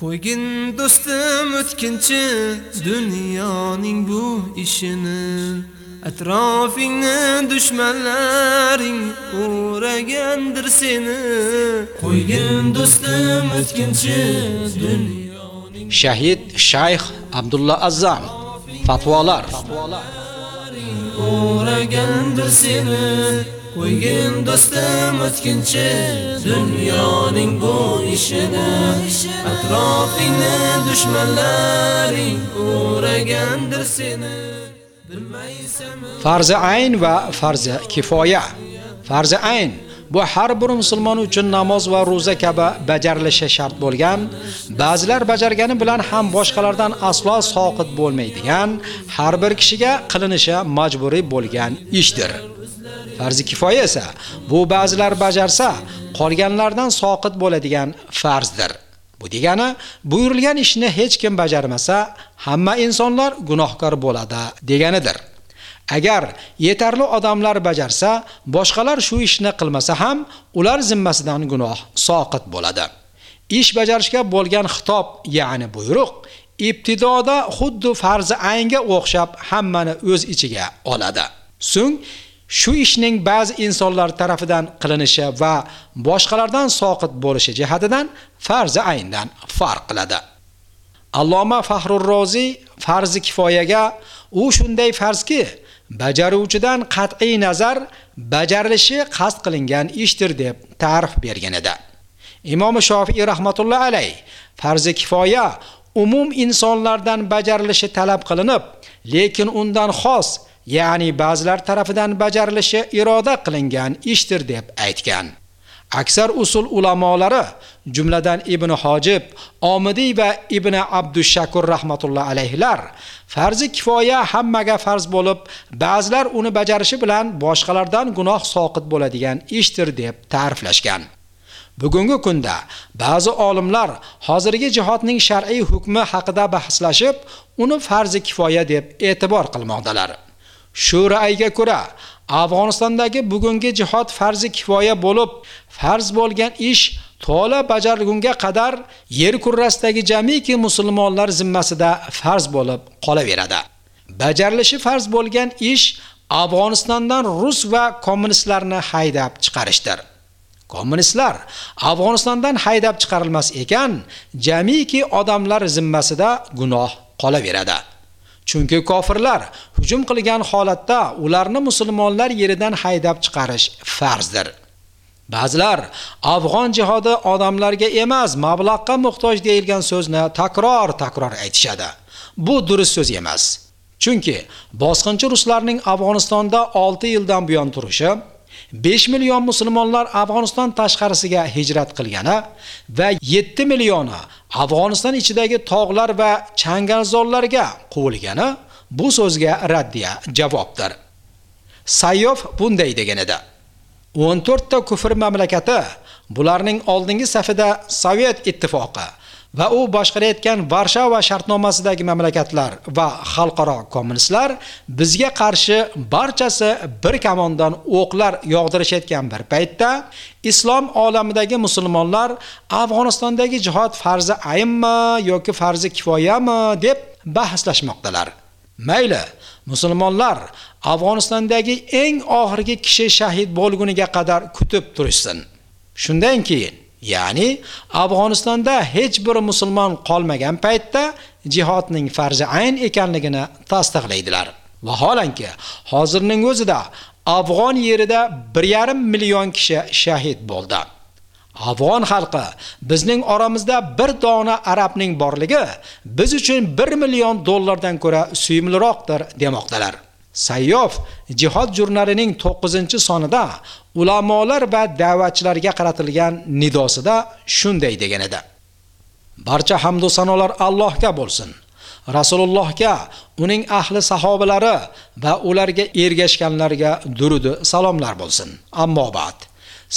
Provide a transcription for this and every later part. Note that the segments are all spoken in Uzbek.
qo'ygin do'stim o'tkinchi dunyoning bu ishini. Atrofingni dushmanlaring o'ragandir seni. Qo'ygin do'stim o'tkinchi dunyoning shahid shayx abdulla azzam fatvolar. O'ragandir seni qo'ygin do'stim o'tkinchi dunyoning bu ishini atrofingni dushmanlaring o'ragandir seni. Farzi ayn va farzi kifoya. Farzi ayn bu har bir musulmon uchun namoz va ro'za kabi bajarilishi shart bo'lgan. Ba'zilar bajargani bilan ham boshqalardan aslo soqit bo'lmaydigan har bir kishiga qilinishi majburiy bo'lgan ishdir. Farzi kifoya esa bu ba'zilar bajarsa qolganlardan soqit bo'ladigan farzdir. Bu degani buyurilgan ishni hech kim bajarmasa hamma insonlar gunohkor bo'ladi deganidir. Agar yetarli odamlar bajarsa boshqalar shu ishni qilmasa ham ular zimmasidan gunoh soqit bo'ladi. Ish bajarishga bo'lgan xitob ya'ni buyruq ibtidoda xuddi farzi aynga o'xshab hammani o'z ichiga oladi. So'ng shu ishning ba'zi insonlar tarafidan qilinishi va boshqalardan soqit bo'lishi jihatidan farzi ayndan farq qiladi. Alloma fahrur roziy farzi kifoyaga u shunday farzki bajaruvchidan qat'iy nazar bajarilishi qasd qilingan ishdir deb ta'rif bergan edi. Imom shofiy rahmatulloh alayh farzi kifoya umum insonlardan bajarilishi talab qilinib lekin undan xos ya'ni ba'zilar tarafidan bajarilishi iroda qilingan ishdir deb aytgan. Aksar usul ulamolari jumladan ibn hojib omidiy va ibn abdushakur rahmatulloh alayhilar farzi kifoya hammaga farz bo'lib ba'zilar uni bajarishi bilan boshqalardan gunoh soqit bo'ladigan ishdir deb ta'riflashgan. Bugungi kunda ba'zi olimlar hozirgi jihodning shar'iy hukmi haqida bahslashib uni farzi kifoya deb e'tibor qilmoqdalar. Shu ra'yga ko'ra Afg'onistondagi bugungi jihod farzi kifoya bo'lib, farz bo'lgan ish to'la bajarilgunga qadar yer kurrasidagi jamiki musulmonlar zimmasida farz bo'lib qolaveradi. Bajarilishi farz bo'lgan ish Afg'onistondan rus va kommunistlarni haydab chiqarishdir. Kommunistlar Afg'onistondan haydab chiqarilmas ekan, jamiki odamlar zimmasida gunoh qolaveradi. Chunki kofirlar hujum qilgan holatda ularni musulmonlar yeridan haydab chiqarish farzdir. Ba'zilar Afg'on jihodi odamlarga emas, mablag'ga muhtoj deyilgan so'zni takror-takror aytishadi. Bu durust so'z emas. Chunki bosqinchi ruslarning Afg'onistonda 6 yildan buyon turishi 5 million musulmonlar Afg'oniston tashqarisiga hijrat qilgani va 7 millioni Afg'oniston ichidagi tog'lar va changalzorlarga quvilgani bu so'zga raddiya javobdir. Sayyof bunday degan edi. 14 ta kufr mamlakati, bularning oldingi safida Sovet ittifoqi va u boshqarayotgan Varshava shartnomasidagi mamlakatlar va xalqaro kommunistlar bizga qarshi barchasi bir kamondan o'qlar yog'dirishayotgan bir paytda islom olamidagi musulmonlar Afg'onistondagi jihod farzi ayinmi yoki farzi kifoyami deb bahslashmoqdalar. Mayli, musulmonlar Afg'onistondagi eng oxirgi kishi shahid bo'lguniga qadar kutib turishsin. Shundan keyin Ya'ni Afg'onistonda hech bir musulmon qolmagan paytda jihodning farzi ayn ekanligini tasdiqlaydilar. Vaholanki, hozirning o'zida Afg'on yerida 1,5 million kishi shahid bo'ldi. Afg'on xalqi bizning oramizda bir dona arabning borligi biz uchun 1 million dollardan ko'ra suyimliroqdir demoqdalar. Sayyof jihod jurnalining 9-sonida ulamolar va da'vatchilarga qaratilgan nidosida shunday degan edi. Barcha hamd va sanolar Allohga bo'lsin. Rasulullohga, uning ahli sahobalari va ularga ergashganlarga durudi salomlar bo'lsin. Ammo ba'd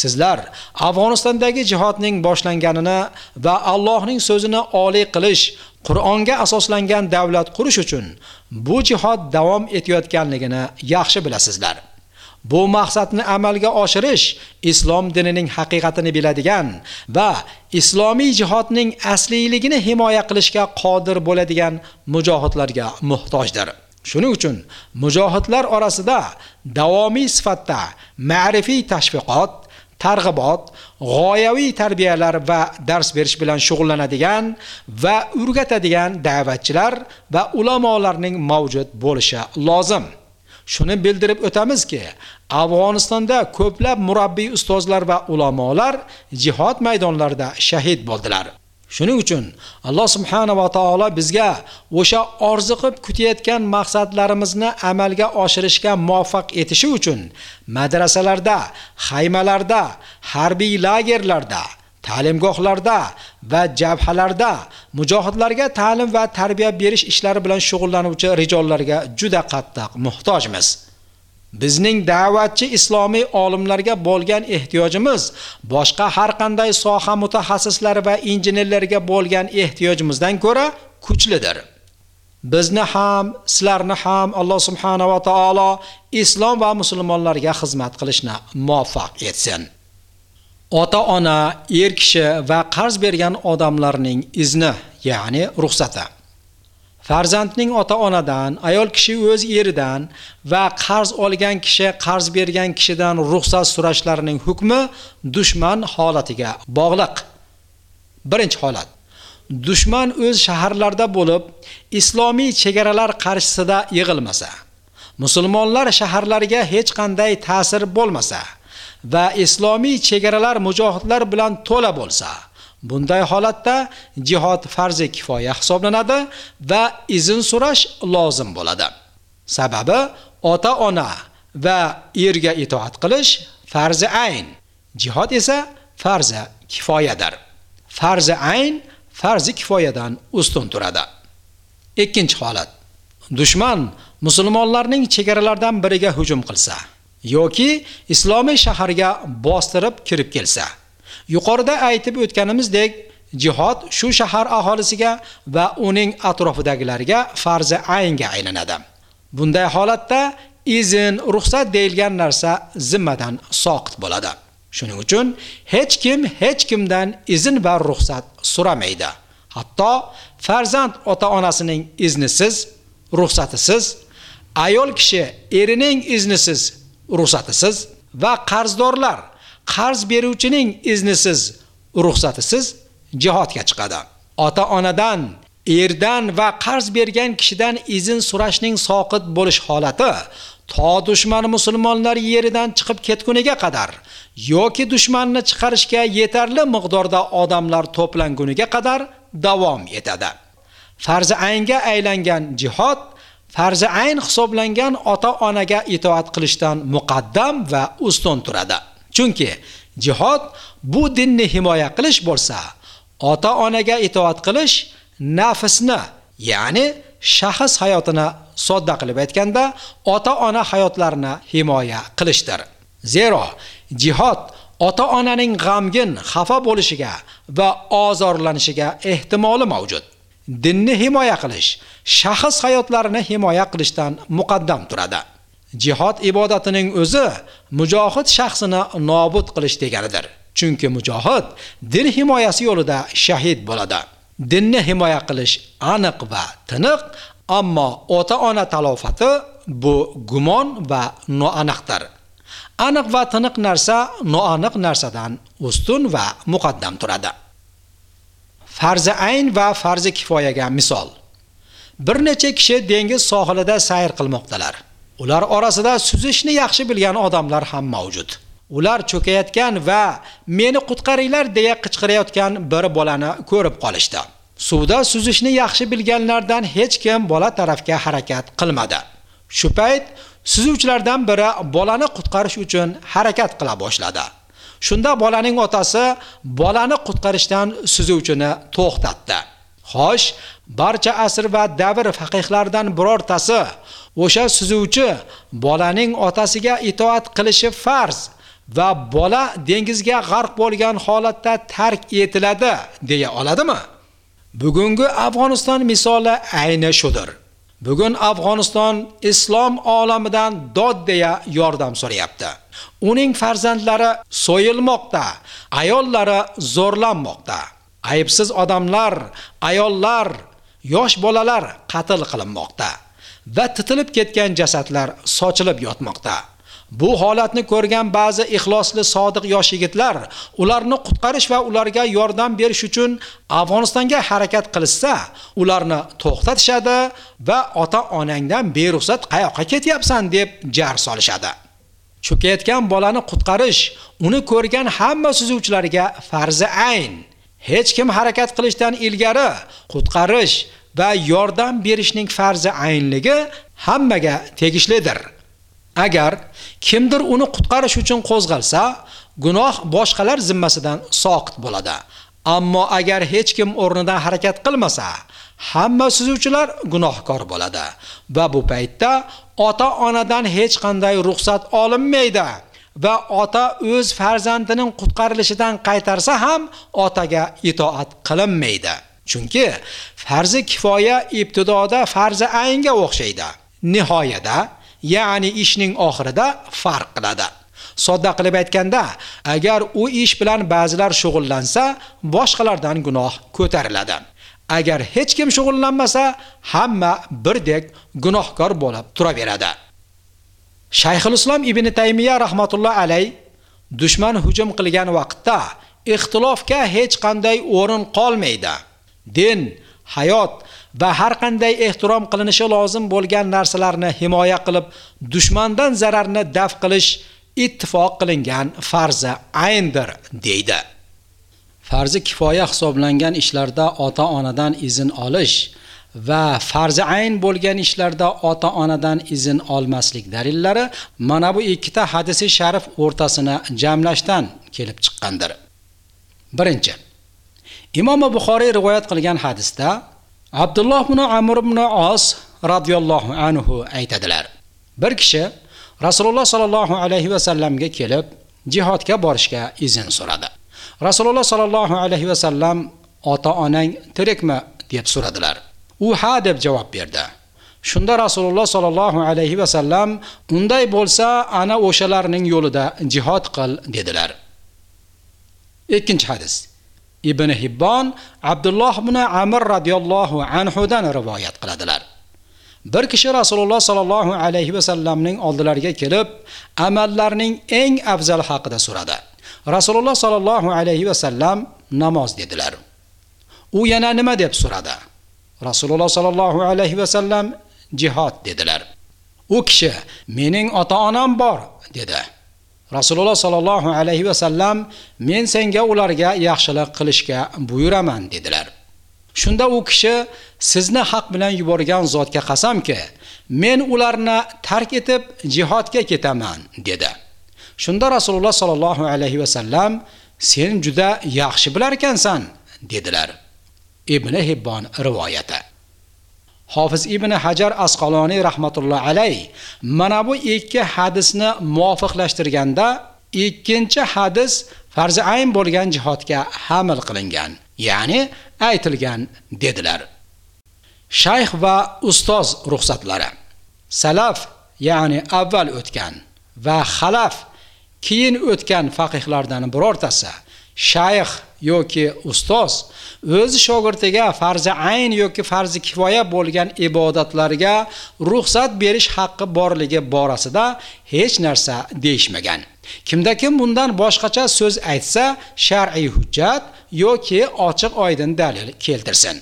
Sizlar Afg'onistondagi jihodning boshlanganini va Allohning so'zini oliy qilish, Qur'onga asoslangan davlat qurish uchun bu jihod davom etayotganligini yaxshi bilasizlar. Bu maqsadni amalga oshirish islom dinining haqiqatini biladigan va islomiy jihodning asliligini himoya qilishga qodir bo'ladigan mujohidlarga muhtojdir. Shuning uchun mujohidlar orasida davomiy sifatda ma'rifiy tashviqot, targ'ibot, g'oyaviy tarbiyalar va dars berish bilan shug'ullanadigan va o'rgatadigan da'vatchilar va ulamolarning mavjud bo'lishi lozim. Shuni bildirib o'tamizki, Afg'onistonda ko'plab murabbiy ustozlar va ulamolar jihod maydonlarida shahid bo'ldilar. Shuning uchun Alloh subhanahu va taolo bizga o'sha orziqib kutayotgan maqsadlarimizni amalga oshirishga muvaffaq etishi uchun madrasalarda, xaymalarda, harbiy lagerlarda, ta'limgohlarda va jabhalarda mujohidlarga ta'lim va tarbiya berish ishlari bilan shug'ullanuvchi rijollarga juda qattiq muhtojmiz. Bizning da'vatchi islomiy olimlarga bo'lgan ehtiyojimiz boshqa har qanday soha mutaxassislari va injenerlarga bo'lgan ehtiyojimizdan ko'ra kuchlidir. Bizni ham, sizlarni ham Alloh subhanahu va taolo islom va musulmonlarga xizmat qilishni muvaffaq etsin. Ota-ona, er kishi va qarz bergan odamlarning izni, ya'ni ruxsati. Farzandning ota-onadan, ayol kishi o'z eridan va qarz olgan kishi qarz bergan kishidan ruxsat so'rashlarining hukmi dushman holatiga bog'liq. Birinchi holat. Dushman o'z shaharlarda bo'lib, islomiy chegaralar qarshisida yig'ilmasa, musulmonlar shaharlariga hech qanday ta'sir bo'lmasa va islomiy chegaralar mujohidlar bilan to'la bo'lsa, Bunday holatda jihod farzi kifoya hisoblanadi va izn so'rash lozim bo'ladi. Sababi ota-ona va erga itoat qilish farzi ayn, jihod esa farzi kifoyadir. Farzi ayn farzi kifoyadan ustun turadi. Ikkinchi holat. Dushman musulmonlarning chegaralaridan biriga hujum qilsa yoki islomiy shaharga bostirib kirib kelsa Yuqorida aytib o'tganimizdek, jihod shu shahar aholisiga va uning atrofidagilarga farzi aynga aylanadi. Bunday holatda izn, ruxsat deyilgan narsa zimmadan soqit bo'ladi. Shuning uchun hech kim hech kimdan izn va ruxsat so'ramaydi. Hatto farzand ota-onasining iznisiz, ruxsatisiz, ayol kishi erining iznisiz, ruxsatisiz va qarzdorlar qarz beruvchining iznisiz, ruxsatisiz jihodga chiqadi. Ota-onadan, erdan va qarz bergan kishidan izn so'rashning soqit bo'lish holati to dushman musulmonlar yeridan chiqib ketguniga qadar yoki dushmanni chiqarishga yetarli miqdorda odamlar to'planguniga qadar davom etadi. Farzi aynga aylangan jihod farzi ayn hisoblangan ota-onaga itoat qilishdan muqaddam va ustun turadi. Chunki jihod bu dinni himoya qilish bo'lsa, ota-onaga itoat qilish nafsni, ya'ni shaxs hayotini sodda qilib aytganda, ota-ona hayotlarini himoya qilishdir. Zero jihod ota-onaning g'amgin, xafa bo'lishiga va ozorlanishiga ehtimoli mavjud. Dinni himoya qilish shaxs hayotlarini himoya qilishdan muqaddam turadi. Jihod ibodatining o'zi mujohid shaxsini nobud qilish deganidir. Chunki mujohid din himoyasi yo'lida shahid bo'ladi. Dinni himoya qilish aniq va tiniq, ammo ota-ona talofati bu gumon va noaniqdir. Aniq va tiniq narsa noaniq narsadan ustun va muqaddam turadi. Farzi ayn va farzi kifoyaga misol. Bir necha kishi dengiz sohilida sayr qilmoqdalar. Ular orasida suzishni yaxshi bilgan odamlar ham mavjud. Ular cho'kayotgan va meni qutqaringlar deya qichqirayotgan bir bolani ko'rib qolishdi. Suvda suzishni yaxshi bilganlardan hech kim bola tarafga harakat qilmadi. Shu payt suzuvchilardan biri bolani qutqarish uchun harakat qila boshladi. Shunda bolaning otasi bolani qutqarishdan suzuvchini to'xtatdi. Xo'sh, barcha asr va davr faqihlardan birortasi o'sha suzuvchi bolaning otasiga itoat qilishi farz va bola dengizga g'arq bo'lgan holatda tark etiladi deya oladimi? Bugungi Afg'oniston misoli ayni shudir. Bugun Afg'oniston islom olamidan dod deya yordam so'rayapti. Uning farzandlari so'yilmoqda, ayollari zo'rlanmoqda. Aybsiz odamlar, ayollar, yosh bolalar qatl qilinmoqda va titilib ketgan jasadlar sochilib yotmoqda. Bu holatni ko'rgan ba'zi ixlosli sodiq yosh yigitlar ularni qutqarish va ularga yordam berish uchun Afg'onistonga harakat qilishsa ularni to'xtatishadi va ota-onangdan beruxsat qayoqqa ketyapsan deb jar solishadi. Cho'kayotgan bolani qutqarish uni ko'rgan hamma suzuvchilarga farzi ayn. Hech kim harakat qilishdan ilgari qutqarish va yordam berishning farzi aynligi hammaga tegishlidir. Agar kimdir uni qutqarish uchun qo'zg'alsa, gunoh boshqalar zimmasidan soqit bo'ladi. Ammo agar hech kim o'rnidan harakat qilmasa, hamma suzuvchilar gunohkor bo'ladi va bu paytda ota-onadan hech qanday ruxsat olinmaydi. Va ota o'z farzandining qutqarilishidan qaytarsa ham otaga itoat qilinmaydi. Chunki farzi kifoya ibtidoda farzi aynga o'xshaydi. Nihoyada ya'ni ishning oxirida farq qiladi. Sodda qilib aytganda, agar u ish bilan ba'zilar shug'ullansa, boshqalardan gunoh ko'tariladi. Agar hech kim shug'ullanmasa, hamma birdek gunohkor bo'lib turaveradi. Shayxul Islom ibn Taymiya rahmatulloh alay dushman hujum qilgan vaqtda ixtilofga hech qanday o'rin qolmaydi. Din, hayot va har qanday ehtirom qilinishi lozim bo'lgan narsalarni himoya qilib, dushmandan zararni daf qilish ittifoq qilingan farzi ayndir deydi. Farzi kifoya hisoblangan ishlarda ota-onadan izn olish va farzi ayn bo'lgan ishlarda ota-onadan izn olmaslik dalillari mana bu ikkita hadisi sharif o'rtasini jamlashdan kelib chiqqandir. Birinchi. Imom Buxoriy rivoyat qilgan hadisda Abdulloh ibn Amr ibn Os roziyallohu anhu aytadilar. Bir kishi Rasululloh sollallohu alayhi vasallamga kelib, jihodga borishga izn so'radi. Rasululloh sollallohu alayhi vasallam ota-onang tirikmi deb so'radilar. U ha deb javob berdi. Shunda Rasululloh sallallohu alayhi va sallam unday bo'lsa, ana o'shalarning yo'lida jihod qil dedilar. Ikkinchi hadis. Ibn Hibbon Abdulloh ibn amir roziyallohu anhu dan rivoyat qiladilar. Bir kishi Rasululloh sallallohu alayhi va sallamning oldilariga kelib, amallarning eng afzal haqida so'radi. Rasululloh sallallohu alayhi va sallam namoz dedilar. U yana nima deb so'radi? Rasululloh sallallohu alayhi va sallam jihad dedilar. U kishi mening ota-onam bor dedi. Rasululloh sallallohu alayhi va sallam men senga ularga yaxshilik qilishga buyuraman dedilar. Shunda u kishi sizni haq bilan yuborgan zotga qasamki, men ularni tark etib jihodga ketaman dedi. Shunda Rasululloh sallallohu alayhi va sallam sen juda yaxshi bilarkansan dedilar. Ibn Hibbon rivoyati. Hofiz Ibn Hajar Asqaloniy rahmatulloh alay mana bu ikki hadisni muvofiqlashtirganda ikkinchi hadis farzi ayn bo'lgan jihodga hamil qilingan, ya'ni aytilgan dedilar. Shayx va ustoz ruxsatlari. Salaf, ya'ni avval o'tgan va xalaf keyin o'tgan faqihlardan birortasi shayx yoki ustoz o'zi shogirdiga farzi ayn yoki farzi kifoya bo'lgan ibodatlarga ruxsat berish haqqi borligi borasida hech narsa deyishmagan. Kimda kim bundan boshqacha so'z aytsa, shar'iy hujjat yoki ochiq oydin dalil keltirsin.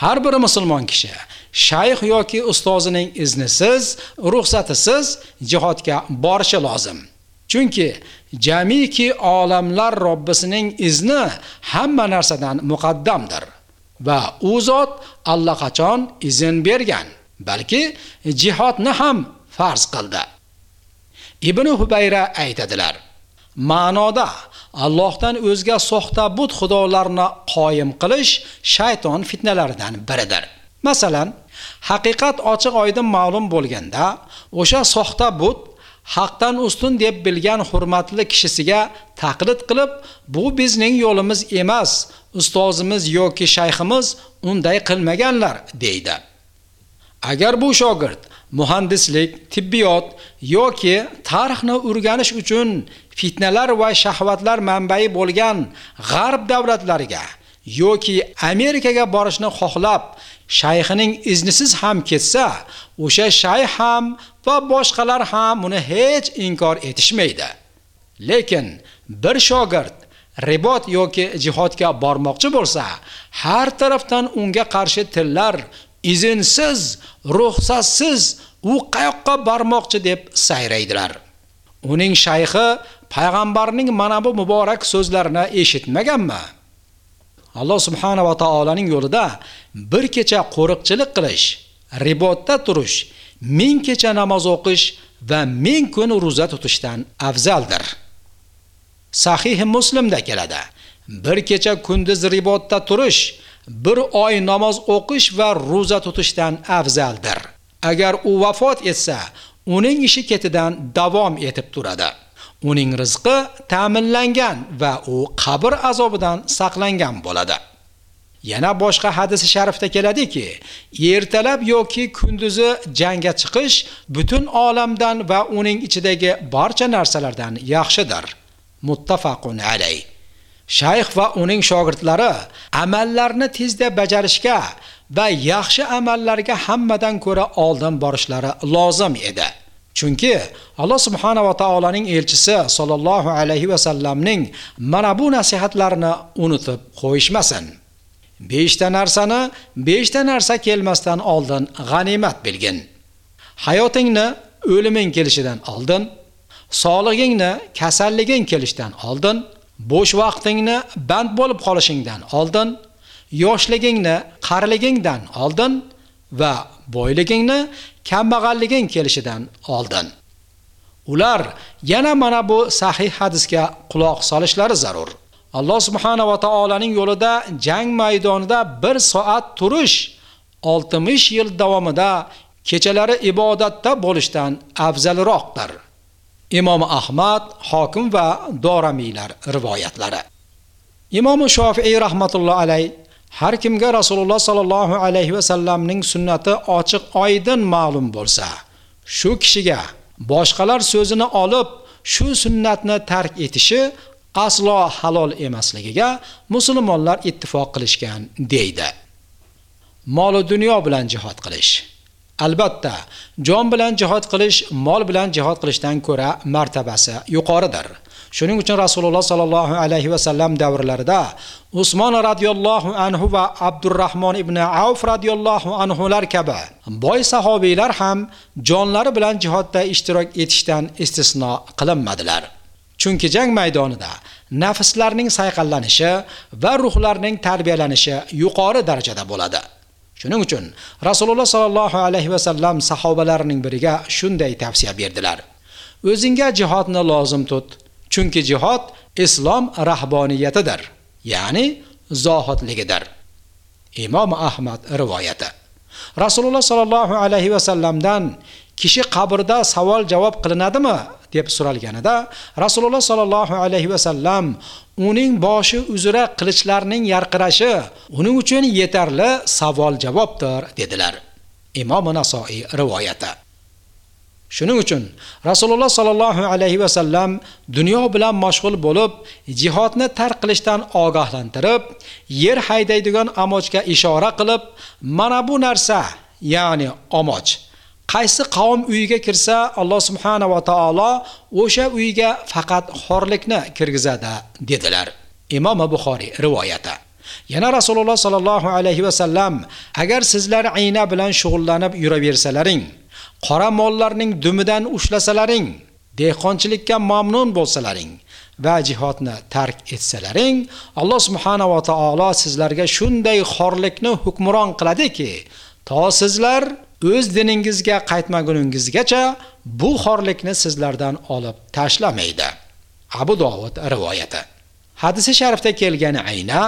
Har bir musulmon kishi shayx yoki ustozining iznisiz, ruxsatisiz jihodga borishi lozim. Chunki jamiki olamlar Robbisining izni hamma narsadan muqaddamdir va u zot allaqachon izn bergan, balki jihodni ham farz qildi. Ibn Hubayra aytadilar: Ma'noda Allohdan o'zga soxta but xudolarni qoyim qilish shayton fitnalaridan biridir. Masalan, haqiqat ochiq oydin ma'lum bo'lganda, o'sha soxta but haqdan ustun deb bilgan hurmatli kishisiga taqlid qilib, bu bizning yo'limiz emas, ustozimiz yoki shayximiz unday qilmaganlar deydi. Agar bu shogird muhandislik, tibbiyot yoki tarixni o'rganish uchun fitnalar va shahvatlar manbai bo'lgan g'arb davlatlariga yoki Amerikaga borishni xohlab, shayxining iznisiz ham ketsa, o'sha shayx ham va boshqalar ham uni hech inkor etishmaydi. Lekin bir shogird ribot yoki jihodga bormoqchi bo'lsa, har tarafdan unga qarshi tillar izinsiz, ruxsatsiz u qayoqqa bormoqchi deb sayraydilar. Uning shayxi payg'ambarning mana bu muborak so'zlarini eshitmaganmi? Alloh subhanahu va taolaning yo'lida bir kecha qo'riqchilik qilish, ribotda turish, ming kecha namoz o'qish va ming kun roza tutishdan afzaldir. Sahih Muslimda keladi. Bir kecha kunduz ribotda turish, bir oy namoz o'qish va roza tutishdan afzaldir. Agar u vafot etsa, uning ishi ketidan davom etib turadi. Uning rizqi ta'minlangan va u qabr azobidan saqlangan bo'ladi. Yana boshqa hadis sharifda keladiki, ertalab yoki kunduzi jangga chiqish butun olamdan va uning ichidagi barcha narsalardan yaxshidir. Muttafaqun alayh. Shayx va uning shogirdlari amallarni tezda bajarishga va yaxshi amallarga hammadan ko'ra oldin borishlari lozim edi. Chunki Alloh subhanahu va taolaning elchisi sollallohu alayhi va sallamning mana bu nasihatlarini unutib qo'yishmasin. 5 ta narsani 5 ta narsa kelmasdan oldin g'animat bilgin. Hayotingni o'liming kelishidan oldin, sog'lig'ingni kasalliging kelishidan oldin, bo'sh vaqtingni band bo'lib qolishingdan oldin, yoshligingni qariligingdan oldin va boyligingni kambag'alliging kelishidan oldin. Ular yana mana bu sahih hadisga quloq solishlari zarur. Alloh subhanahu va taolaning yo'lida jang maydonida 1 soat turish 60 yil davomida kechalari ibodatda bo'lishdan afzalroqdir. Imom Ahmad, Hokim va Doramiylar rivoyatlari. Imom Shofiy rahmatulloh alayh har kimga Rasululloh sallallohu alayhi va sallamning sunnati ochiq oydin ma'lum bo'lsa, shu kishiga boshqalar so'zini olib, shu sunnatni tark etishi aslo halol emasligiga musulmonlar ittifoq qilishgan deydi. Mol va dunyo bilan jihad qilish Albatta, jon bilan jihad qilish mol bilan jihad qilishdan ko'ra martabasi yuqoridir. Shuning uchun Rasululloh sallallohu alayhi va sallam davrlarida Usmon radhiyallohu anhu va Abdurrahmon ibn Avf radhiyallohu anhular kabi boy sahobiylar ham jonlari bilan jihodda ishtirok etishdan istisno qilinmadilar. Chunki jang maydonida nafslarning sayqallanishi va ruhlarning tarbiyalanishi yuqori darajada bo'ladi. Shuning uchun Rasululloh sallallohu alayhi va sallam sahobalarining biriga shunday tavsiya berdilar. O'zingga jihodni lozim tut, chunki jihod islom rahboniyatidir, ya'ni zohidligidir. Imom Ahmad rivoyati. Rasululloh sallallohu alayhi va sallamdan kishi qabrda savol javob qilinadimi deb so'ralganida Rasululloh sallallohu alayhi va sallam uning boshi uzra qilichlarning yarqirashi uning uchun yetarli savol javobdir dedilar. Imom Nasoiy rivoyati. Shuning uchun Rasululloh sallallohu alayhi va sallam dunyo bilan mashg'ul bo'lib, jihodni tark qilishdan ogohlantirib, yer haydaydigan amochga ishora qilib, mana bu narsa, ya'ni omoch qaysi qavm uyiga kirsa Alloh subhanahu va taolo o'sha uyga faqat xorlikni kirgizadi dedilar. Imom Buxoriy rivoyati. Yana Rasululloh sollallohu alayhi va sallam agar sizlar ayna bilan shug'ullanib yuraversalaring, qora mollarning dumidan ushlasalaring, dehqonchilikka mamnun bo'lsalaring va jihodni tark etsalaring, Alloh subhanahu va taolo sizlarga shunday xorlikni hukmron qiladiki, to sizlar o'z diningizga qaytmaguningizgacha bu xorlikni sizlardan olib tashlamaydi. Abu Dovud rivoyati. Hadisi sharifda kelgan ayna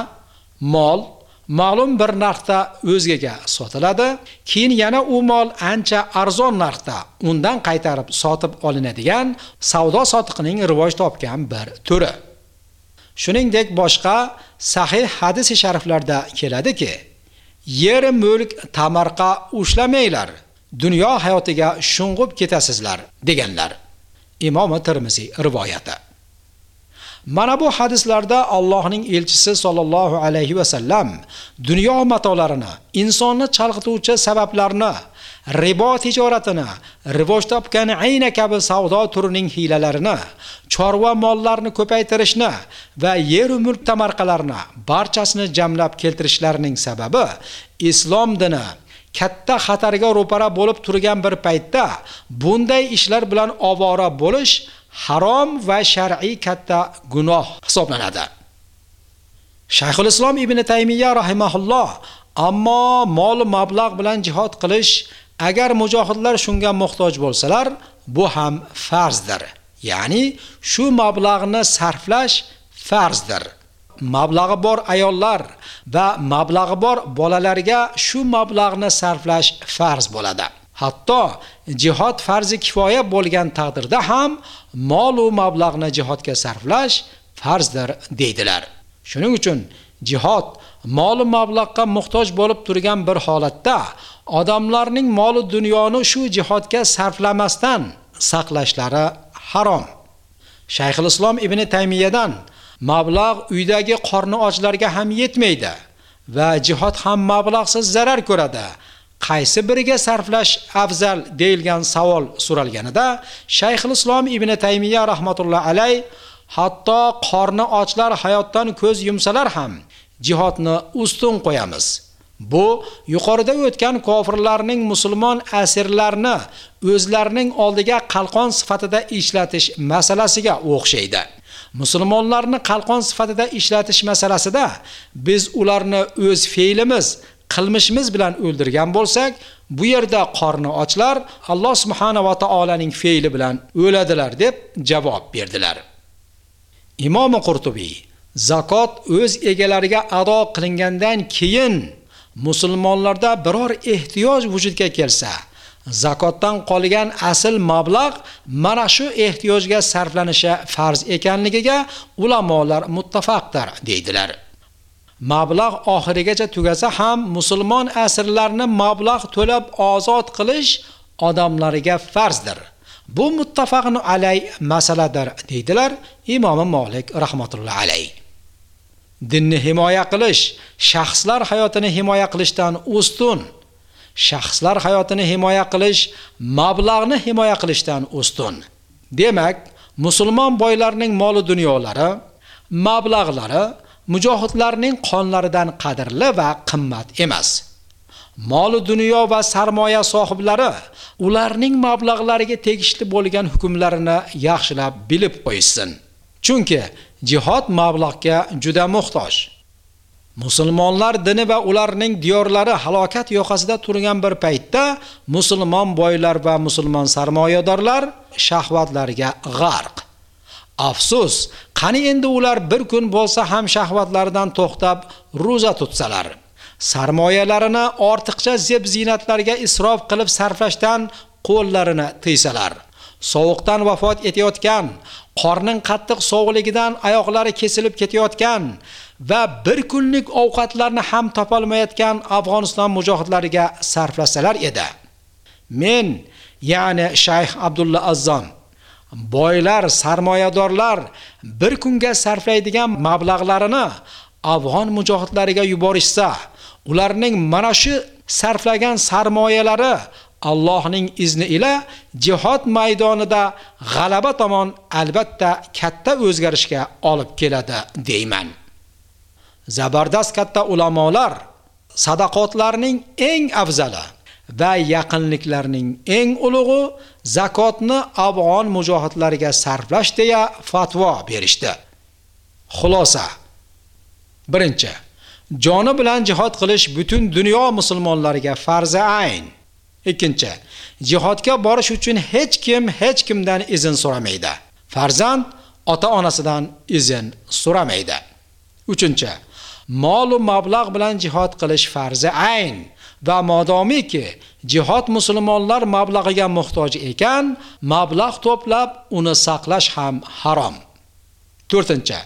mol ma'lum bir narxda o'zgaga sotiladi, keyin yana u mol ancha arzon narxda undan qaytarib sotib olinadigan savdo sotiqning rivoj topgan bir turi. Shuningdek boshqa sahih hadis shariflarda keladiki, yer mulk tamarqa ushlamanglar dunyo hayotiga shung'ib ketasizlar deganlar. Imom Termiziy rivoyati. Mana bu hadislarda Allohning elchisi sollallohu alayhi va sallam dunyo matolarini, insonni chalg'ituvchi sabablarni, ribo tijoratini, rivoj topgan ayna kabi savdo turining hiylalarini, chorva mollarini ko'paytirishni va yer va mulk tamarqalarini barchasini jamlab keltirishlarining sababi islom dini katta xatarga ro'para bo'lib turgan bir paytda bunday ishlar bilan ovora bo'lish harom va shar'iy katta gunoh hisoblanadi. Shayxul Islom Ibn Taymiya rahimahulloh ammo mol mablag' bilan jihod qilish agar mujohidlar shunga muhtoj bo'lsalar, bu ham farzdir. Ya'ni shu mablag'ni sarflash farzdir. Mablag'i bor ayollar va mablag'i bor bolalarga shu mablag'ni sarflash farz bo'ladi. Hatto jihod farzi kifoya bo'lgan taqdirda ham mol va mablag'ni jihodga sarflash farzdir deydilar. Shuning uchun jihod mol mablag'ga muhtoj bo'lib turgan bir holatda odamlarning mol dunyoni shu jihodga sarflamasdan saqlashlari harom. Shayxul Islom Ibn Taymiyadan mablag' uydagi qorni ochlarga ham yetmaydi va jihod ham mablag'siz zarar ko'radi. qaysi biriga sarflash afzal deyilgan savol so'ralganida Shayxul Islom Ibn Taymiya rahmatullohi alay hatto qorni ochlar hayotdan ko'z yumsalar ham jihodni ustun qo'yamiz. Bu yuqorida o'tgan kofirlarning musulmon asirlarni o'zlarining oldiga qalqon sifatida ishlatish masalasiga o'xshaydi. Musulmonlarni qalqon sifatida ishlatish masalasida biz ularni o'z fe'limiz qilmishimiz bilan o'ldirgan bo'lsak, bu yerda qorni ochlar Alloh subhanahu va taolaning fe'li bilan o'ladilar deb javob berdilar. Imom Qurtubiy zakot o'z egalariga ado qilingandan keyin musulmonlarda biror ehtiyoj vujudga kelsa, zakotdan qolgan asl mablag' mana shu ehtiyojga sarflanishi farz ekanligiga ulamolar muttafaqdir deydilar. mablag' oxirigacha tugasa ham musulmon asrlarni mablag' to'lab ozod qilish odamlariga farzdir. Bu muttafaqun alay masaladir deydilar Imom Malik rahmatullohi alay Dinni himoya qilish shaxslar hayotini himoya qilishdan ustun. Shaxslar hayotini himoya qilish mablag'ni himoya qilishdan ustun. Demak, musulmon boylarning moli dunyolari, mablag'lari mujohidlarning qonlaridan qadrli va qimmat emas. moli dunyo va sarmoya sohiblari ularning mablag'lariga tegishli bo'lgan hukmlarini yaxshilab bilib qo'yishsin. Chunki jihod mablag'ga juda muhtoj. Musulmonlar dini va ularning diyorlari halokat yoqasida turgan bir paytda musulmon boylar va musulmon sarmoyadorlar shahvatlarga g'arq Afsus, qani endi ular bir kun bo'lsa ham shahvatlaridan to'xtab roza tutsalar, sarmoyalarini ortiqcha zeb ziynatlarga isrof qilib sarflashdan qo'llarini tiysalar, sovuqdan vafot etayotgan, qorning qattiq sovuqligidan oyoqlari kesilib ketayotgan va bir kunlik ovqatlarni ham topolmayotgan Afg'oniston mujohidlariga sarflasalar edi. Men, ya'ni Shayx Abdulla Azzon boylar, sarmoyadorlar bir kunga sarflaydigan mablag'larini afg'on mujohidlariga yuborishsa, ularning mana shu sarflagan sarmoyalari Allohning izni ila jihod maydonida g'alaba tomon albatta katta o'zgarishga olib keladi deyman. Zabardast katta ulamolar sadaqotlarning eng afzali va yaqinliklarning eng ulug'i zakotni afg'on mujohidlariga sarflash deya fatvo berishdi. Xulosa. Birinchi, joni bilan jihod qilish butun dunyo musulmonlariga farzi ayn. Ikkinchi, jihodga borish uchun hech kim hech kimdan izin so'ramaydi. Farzand ota-onasidan izin so'ramaydi. Uchinchi, mol va mablag' bilan jihod qilish farzi ayn. va modomiki jihod musulmonlar mablag'iga muhtoj ekan, mablag' to'plab uni saqlash ham harom. 4.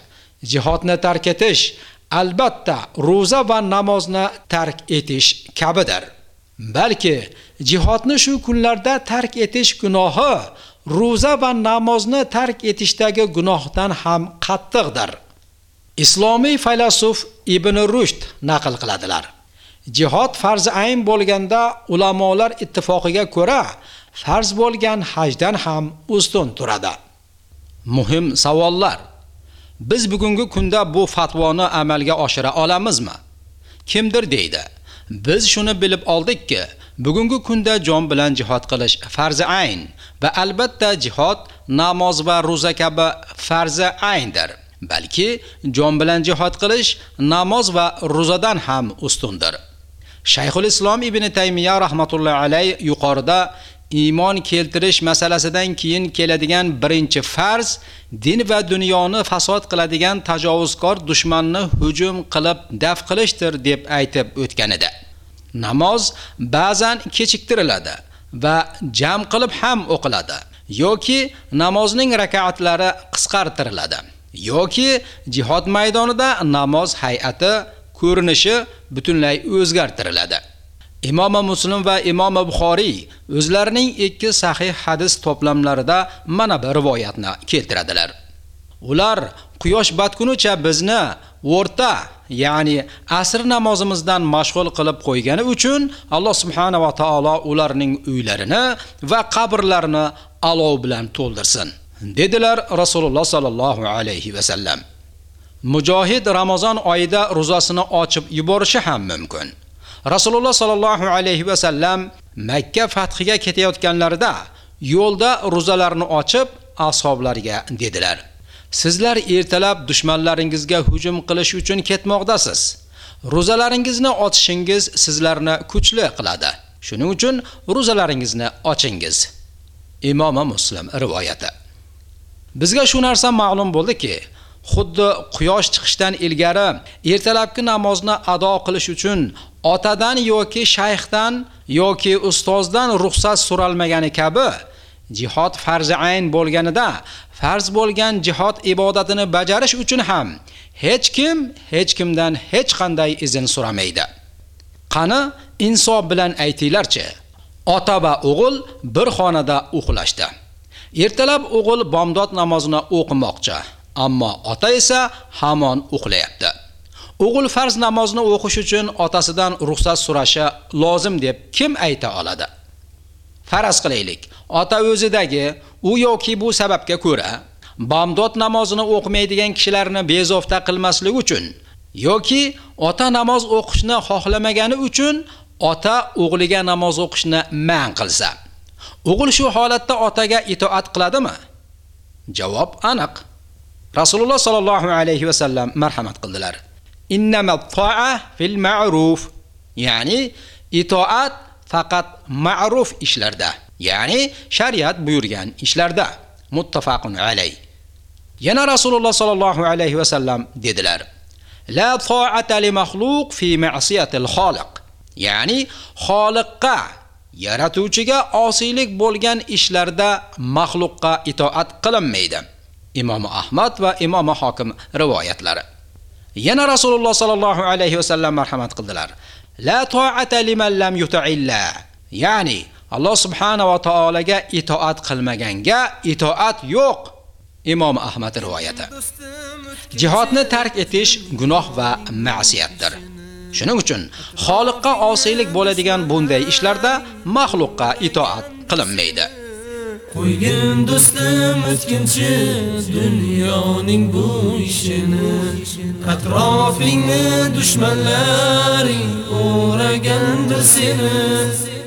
Jihodni tark etish albatta roza va namozni tark etish kabidir. balki jihodni shu kunlarda tark etish gunohi ro'za va namozni tark etishdagi gunohdan ham qattiqdir. Islomiy faylasuf ibn rushd naql qiladilar. Jihod farzi ayn bo'lganda ulamolar ittifoqiga ko'ra farz bo'lgan hajdan ham ustun turadi. Muhim savollar. Biz bugungi kunda bu fatvoni amalga oshira olamizmi? Kimdir deydi. Biz shuni bilib oldikki bugungi kunda jon bilan jihad qilish farzi ayn va albatta jihad namoz va ro'za kabi farzi ayndir. Balki jon bilan jihad qilish namoz va ro'zadan ham ustundir. Shayxul islom ibn taymiya rahmatullohi alayh yuqorida iymon keltirish masalasidan keyin keladigan birinchi farz din va dunyoni fasod qiladigan tajovuzkor dushmanni hujum qilib daf qilishdir deb aytib o'tgan edi. Namoz ba'zan kechiktiriladi va jam qilib ham o'qiladi yoki namozning rakaatlari qisqartiriladi yoki jihod maydonida namoz hay'ati ko'rinishi butunlay o'zgartiriladi. Imom muslim va imom buxoriy o'zlarining ikki sahih hadis to'plamlarida mana bir rivoyatni keltiradilar. Ular quyosh batgunicha bizni o'rta ya'ni asr namozimizdan mashg'ul qilib qo'ygani uchun alloh subhanahu va taolo ularning uylarini va qabrlarini alov bilan to'ldirsin dedilar rasululloh sollallohu alayhi vasallam mujohid ramazon oyida ro'zasini ochib yuborishi ham mumkin. Rasululloh sallallohu alayhi va sallam makka fathiga ketayotganlarida yo'lda ro'zalarni ochib ashablarga dedilar sizlar ertalab dushmanlaringizga hujum qilish uchun ketmoqdasiz. Ro'zalaringizni ochishingiz sizlarni kuchli qiladi. Shuning uchun ro'zalaringizni ochingiz. Imom muslim rivoyati. Bizga shu narsa ma'lum bo'ldiki xuddi quyosh chiqishdan ilgari ertalabki namozni ado qilish uchun otadan yoki shayxdan yoki ustozdan ruxsat so'ralmagani kabi jihod farzi ayn bo'lganida farz bo'lgan jihod ibodatini bajarish uchun ham hech kim hech kimdan hech qanday izn so'ramaydi. Qani insof bilan aytinglarchi ota va o'g'il bir xonada uxlashdi ertalab o'g'il bomdod namozini o'qimoqchi ammo ota esa hamon uxlayapti o'g'il farz namozni o'qish uchun otasidan ruxsat so'rashi lozim deb kim ayta oladi? Faraz qilaylik. Ota o'zidagi u yoki bu sababga ko'ra bomdod namozini o'qimaydigan kishilarni bezovta qilmaslik uchun yoki ota namoz o'qishni xohlamagani uchun ota o'g'liga namoz o'qishni man qilsa o'g'il shu holatda otaga itoat qiladimi? Javob aniq. Rasululloh sollallohu alayhi vasallam marhamat qildilar. To'a fil ma'ruf ya'ni itoat faqat ma'ruf ishlarda ya'ni shariat buyurgan ishlarda muttafaqun alay yana rasululloh sollallohu alayhi va sallam dedilar la ta'ata li maxluq fi ma'siyatil xoliq ya'ni xoliqqa yaratuvchiga osiylik bo'lgan ishlarda maxluqqa itoat qilinmaydi imom ahmad va imom hokim rivoyatlari yana rasululloh sallallohu alayhi vasallam marhamat qildilar. La to'ata liman lam yuta'illa ya'ni alloh subhanahu va taolaga itoat qilmaganga itoat yo'q. Imom ahmad rivoyati. Jihodni tark etish gunoh va ma'siyatdir. Shuning uchun xoliqqa osiylik bo'ladigan bunday ishlarda maxluqqa itoat qilinmaydi. Qo'ygin do'stim o'tkinchi dunyoning bu ishini. Atrofingni dushmanlaring o'ragandir seni.